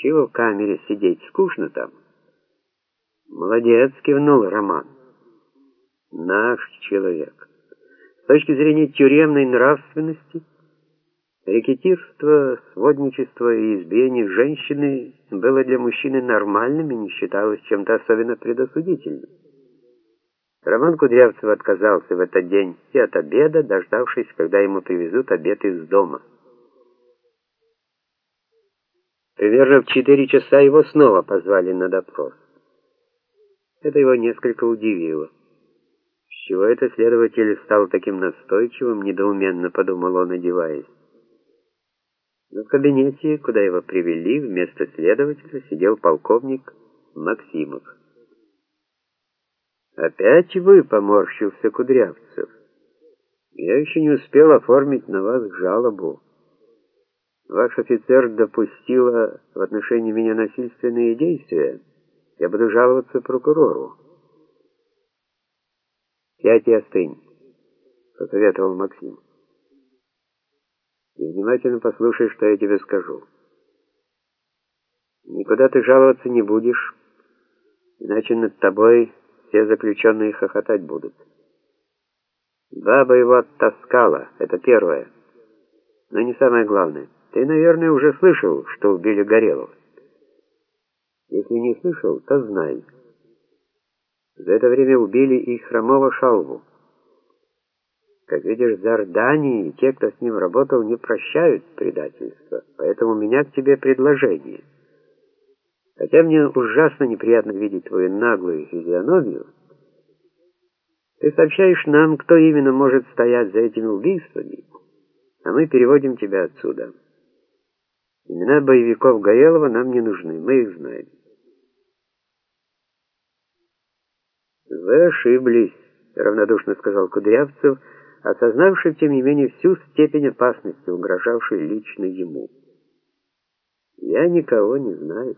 Чего в камере сидеть, скучно там? Молодец, кивнул Роман. Наш человек. С точки зрения тюремной нравственности, рекетирство, сводничество и избиение женщины было для мужчины нормальным и не считалось чем-то особенно предосудительным. Роман Кудрявцев отказался в этот день и от обеда, дождавшись, когда ему привезут обед из дома. Примерно в четыре часа его снова позвали на допрос. Это его несколько удивило. С чего это следователь стал таким настойчивым, недоуменно подумал он, одеваясь. Но в кабинете, куда его привели, вместо следователя сидел полковник Максимов. «Опять вы?» — поморщился Кудрявцев. «Я еще не успел оформить на вас жалобу. Ваш офицер допустила в отношении меня насильственные действия. Я буду жаловаться прокурору». «Сядь и остынь», — посоветовал Максим. «И внимательно послушай, что я тебе скажу. Никуда ты жаловаться не будешь, иначе над тобой все заключенные хохотать будут. Баба его оттаскала, это первое. Но не самое главное. Ты, наверное, уже слышал, что убили Горелого. Если не слышал, то знай. За это время убили и Хромого Шалву. Как видишь, Зардании и те, кто с ним работал, не прощают предательства. Поэтому у меня к тебе предложение — Хотя мне ужасно неприятно видеть твою наглую физиономию, ты сообщаешь нам, кто именно может стоять за этими убийствами, а мы переводим тебя отсюда. Имена боевиков Гаелова нам не нужны, мы их знаем. «Вы ошиблись», — равнодушно сказал Кудрявцев, осознавший, тем не менее, всю степень опасности, угрожавшей лично ему. «Я никого не знаю».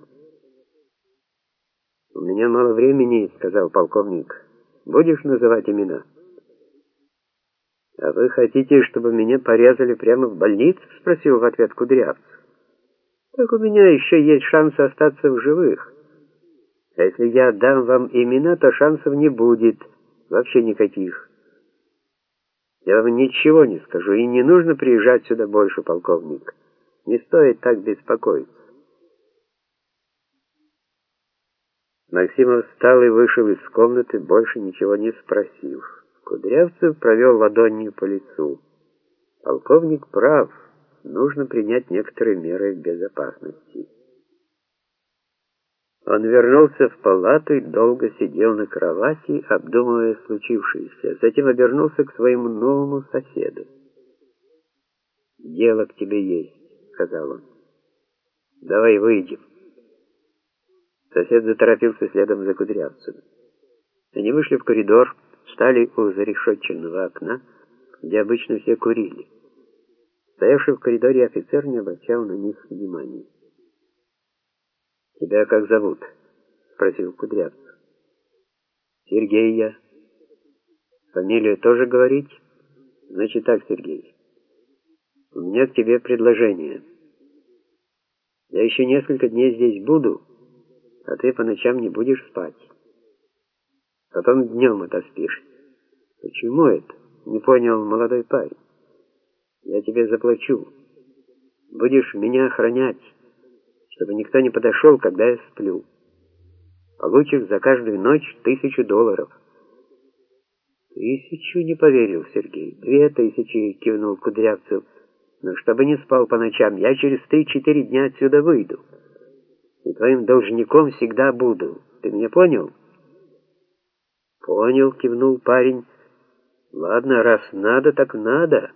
«У меня мало времени», — сказал полковник. «Будешь называть имена?» «А вы хотите, чтобы меня порезали прямо в больнице?» — спросил в ответ Кудрявцев. «Так у меня еще есть шанс остаться в живых. А если я дам вам имена, то шансов не будет, вообще никаких. Я вам ничего не скажу, и не нужно приезжать сюда больше, полковник. Не стоит так беспокоиться». Максимов встал и вышел из комнаты, больше ничего не спросив. Кудрявцев провел ладонью по лицу. Полковник прав, нужно принять некоторые меры безопасности. Он вернулся в палату и долго сидел на кровати, обдумывая случившееся. Затем обернулся к своему новому соседу. «Дело к тебе есть», — сказал он. «Давай выйдем». Сосед заторопился следом за Кудрявцевым. Они вышли в коридор, встали у зарешетченного окна, где обычно все курили. Стоявший в коридоре офицер не обращал на них внимания. «Тебя как зовут?» — спросил Кудрявцев. «Сергей я». «Фамилию тоже говорить?» «Значит так, Сергей. У меня к тебе предложение. Я еще несколько дней здесь буду» а ты по ночам не будешь спать. Потом днем отоспишь. Почему это? Не понял молодой парень. Я тебе заплачу. Будешь меня охранять, чтобы никто не подошел, когда я сплю. Получишь за каждую ночь тысячу долларов. Тысячу не поверил Сергей. Две тысячи, кивнул Кудрявцев. Но чтобы не спал по ночам, я через три-четыре дня отсюда выйду и твоим должником всегда буду. Ты меня понял?» «Понял», — кивнул парень. «Ладно, раз надо, так надо».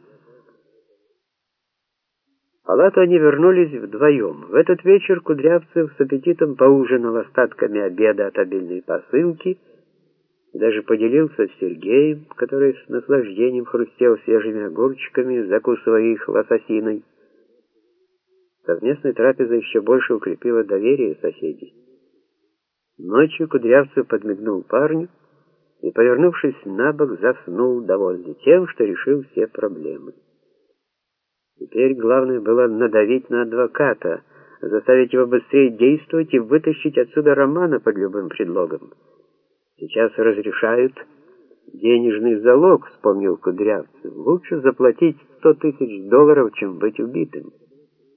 Палату они вернулись вдвоем. В этот вечер Кудрявцев с аппетитом поужинал остатками обеда от обильной посылки даже поделился с Сергеем, который с наслаждением хрустел свежими огурчиками, закусывая их лососиной. Совместная трапеза еще больше укрепила доверие соседей. Ночью Кудрявцев подмигнул парню и, повернувшись на бок, заснул, довольный тем, что решил все проблемы. Теперь главное было надавить на адвоката, заставить его быстрее действовать и вытащить отсюда Романа под любым предлогом. Сейчас разрешают денежный залог, вспомнил Кудрявцев. Лучше заплатить сто тысяч долларов, чем быть убитым.